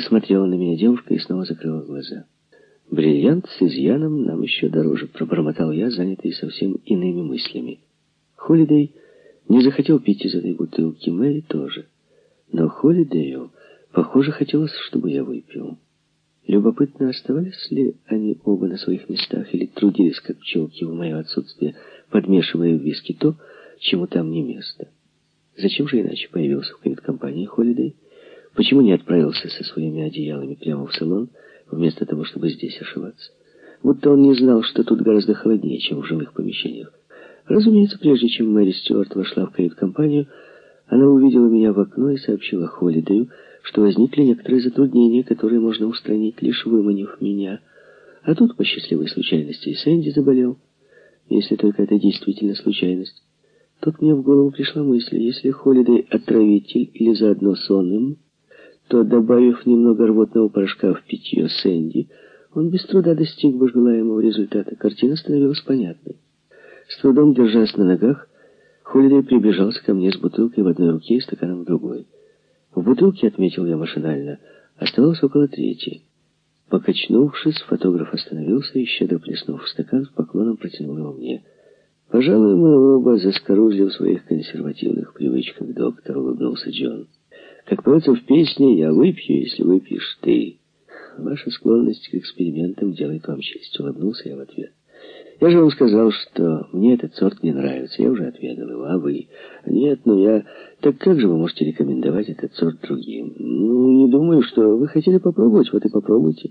Посмотрела на меня девушка и снова закрыла глаза. «Бриллиант с изъяном нам еще дороже», — пробормотал я, занятый совсем иными мыслями. Холидей не захотел пить из этой бутылки, Мэри тоже. Но Холидею, похоже, хотелось, чтобы я выпил. Любопытно, оставались ли они оба на своих местах или трудились, как пчелки, в мое отсутствие, подмешивая в виски то, чему там не место. Зачем же иначе появился в кают-компании Холидей? Почему не отправился со своими одеялами прямо в салон, вместо того, чтобы здесь ошиваться? Будто он не знал, что тут гораздо холоднее, чем в жилых помещениях. Разумеется, прежде чем Мэри Стюарт вошла в кают-компанию, она увидела меня в окно и сообщила Холидею, что возникли некоторые затруднения, которые можно устранить, лишь выманив меня. А тут, по счастливой случайности, и Сэнди заболел. Если только это действительно случайность. Тут мне в голову пришла мысль, если Холидей отравитель или заодно сонным, то, добавив немного рвотного порошка в питье Сэнди, он без труда достиг бы желаемого результата. Картина становилась понятной. С трудом держась на ногах, Холидей приближался ко мне с бутылкой в одной руке и стаканом в другой. В бутылке, отметил я машинально, оставалось около трети. Покачнувшись, фотограф остановился и, щедро плеснув в стакан, с поклоном протянул его мне. «Пожалуй, мы оба заскорузли в своих консервативных привычках, доктор», — улыбнулся Джон. Как поется в песне, я выпью, если выпьешь ты. Ваша склонность к экспериментам делает вам честь, улыбнулся я в ответ. Я же вам сказал, что мне этот сорт не нравится. Я уже отведал его, а вы? Нет, ну я... Так как же вы можете рекомендовать этот сорт другим? Ну, не думаю, что вы хотели попробовать, вот и попробуйте.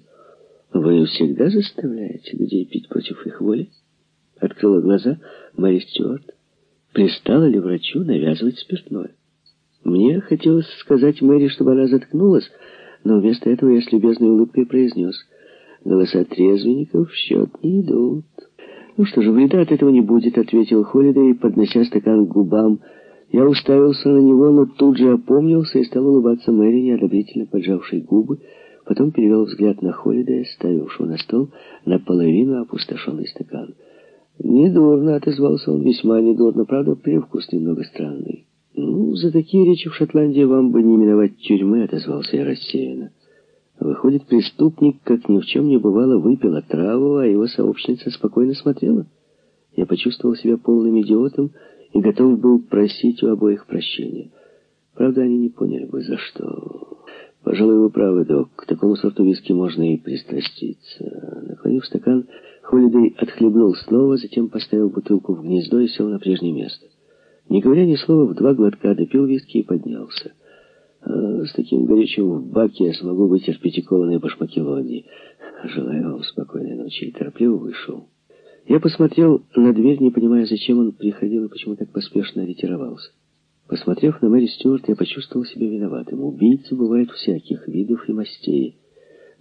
Вы всегда заставляете людей пить против их воли? Открыла глаза Мэри Стюарт. Пристала ли врачу навязывать спиртное? Мне хотелось сказать Мэри, чтобы она заткнулась, но вместо этого я с любезной улыбкой произнес. Голоса трезвенников в счет не идут. «Ну что же, вреда от этого не будет», — ответил Холидей, поднося стакан к губам. Я уставился на него, но тут же опомнился и стал улыбаться Мэри, неодобрительно поджавшей губы, потом перевел взгляд на Холидея, ставившего на стол наполовину опустошенный стакан. «Недурно», — отозвался он, — «весьма недурно, правда, привкус немного странный». «Ну, за такие речи в Шотландии вам бы не миновать тюрьмы», — отозвался я рассеянно. Выходит, преступник, как ни в чем не бывало, выпил отраву, а его сообщница спокойно смотрела. Я почувствовал себя полным идиотом и готов был просить у обоих прощения. Правда, они не поняли бы, за что. Пожалуй, вы правы, док. К такому сорту виски можно и пристраститься. Наклонив стакан, Холидей отхлебнул снова, затем поставил бутылку в гнездо и сел на прежнее место. Не говоря ни слова, в два глотка допил виски и поднялся. А с таким горячим в баке я смогу вытерпеть и кованые башмаки Лони. Желаю вам спокойной ночи. И торопливо вышел. Я посмотрел на дверь, не понимая, зачем он приходил и почему так поспешно ретировался. Посмотрев на Мэри Стюарт, я почувствовал себя виноватым. Убийцы бывают всяких видов и мастей.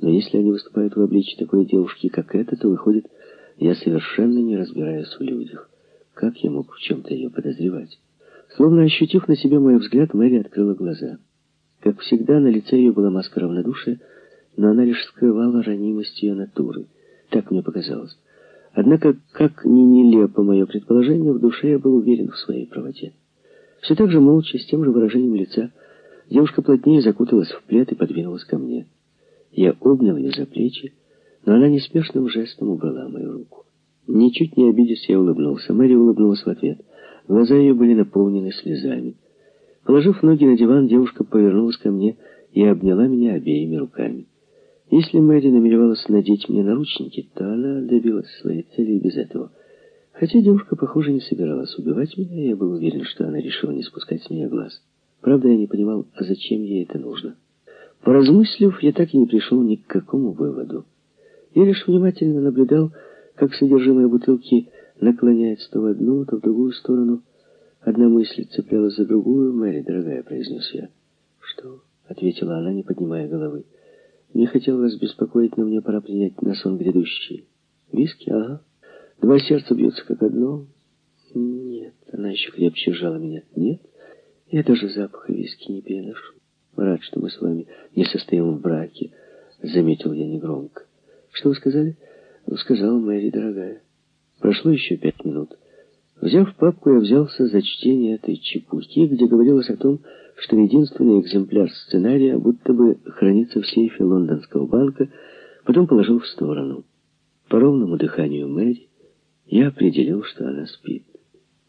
Но если они выступают в обличье такой девушки, как эта, то выходит, я совершенно не разбираюсь в людях. Как я мог в чем-то ее подозревать? Словно ощутив на себе мой взгляд, Мэри открыла глаза. Как всегда, на лице ее была маска равнодушия, но она лишь скрывала ранимость ее натуры. Так мне показалось. Однако, как ни нелепо мое предположение, в душе я был уверен в своей правоте. Все так же молча, с тем же выражением лица, девушка плотнее закуталась в плед и подвинулась ко мне. Я обнял ее за плечи, но она неспешным жестом убрала мою руку. Ничуть не обидясь, я улыбнулся. Мэри улыбнулась в ответ. Глаза ее были наполнены слезами. Положив ноги на диван, девушка повернулась ко мне и обняла меня обеими руками. Если Мэри намеревалась надеть мне наручники, то она добилась своей цели без этого. Хотя девушка, похоже, не собиралась убивать меня, я был уверен, что она решила не спускать с меня глаз. Правда, я не понимал, а зачем ей это нужно. Поразмыслив, я так и не пришел ни к какому выводу. Я лишь внимательно наблюдал, как содержимое бутылки наклоняется то в одну, то в другую сторону. Одна мысль цеплялась за другую. «Мэри, дорогая», — произнес я. «Что?» — ответила она, не поднимая головы. «Не хотел вас беспокоить, но мне пора принять на сон грядущий. Виски? Ага. Два сердца бьются как одно». «Нет». Она еще крепче сжала меня. «Нет? Я даже запаха виски не переношу. Рад, что мы с вами не состоим в браке», — заметил я негромко. «Что вы сказали?» Сказала Мэри, дорогая. Прошло еще пять минут. Взяв папку, я взялся за чтение этой чепухи, где говорилось о том, что единственный экземпляр сценария будто бы хранится в сейфе лондонского банка, потом положил в сторону. По ровному дыханию Мэри я определил, что она спит.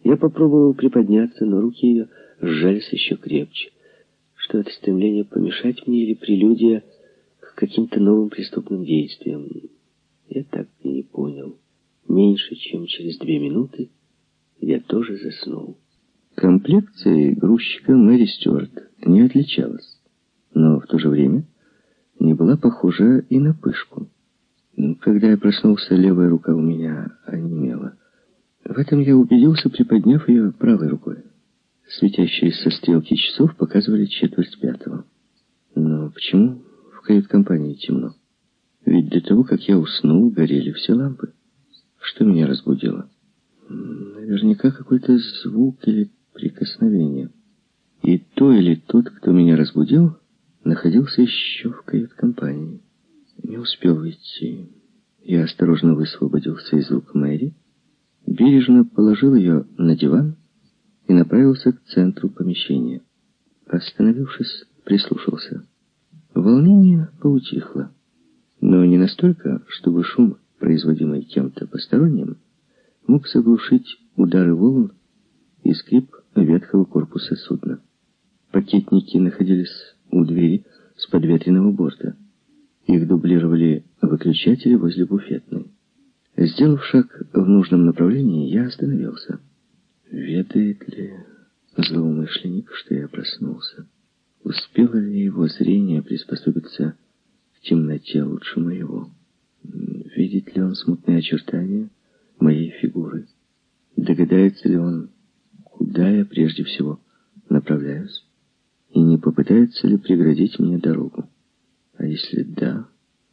Я попробовал приподняться, но руки ее сжались еще крепче. Что это стремление помешать мне или прелюдия к каким-то новым преступным действиям, я так и не понял. Меньше, чем через две минуты я тоже заснул. Комплекцией грузчика Мэри Стюарт не отличалась, но в то же время не была похожа и на пышку. Ну, когда я проснулся, левая рука у меня онемела. В этом я убедился, приподняв ее правой рукой. Светящиеся стрелки часов показывали четверть пятого. Но почему в кают-компании темно? Ведь до того, как я уснул, горели все лампы. Что меня разбудило? Наверняка какой-то звук или прикосновение. И то или тот, кто меня разбудил, находился еще в кают-компании. Не успел выйти. Я осторожно высвободился из рук Мэри, бережно положил ее на диван и направился к центру помещения. Остановившись, прислушался. Волнение поутихло, но не настолько, чтобы шум, производимый кем-то посторонним, мог заглушить удары волн и скрип ветхого корпуса судна. Пакетники находились у двери с подветренного борта. Их дублировали выключатели возле буфетной. Сделав шаг в нужном направлении, я остановился. Ведает ли злоумышленник, что я проснулся? Успело ли его зрение приспособиться в темноте лучше моего? Видит ли он смутные очертания моей фигуры? Догадается ли он, куда я прежде всего направляюсь? И не попытается ли преградить мне дорогу? А если да,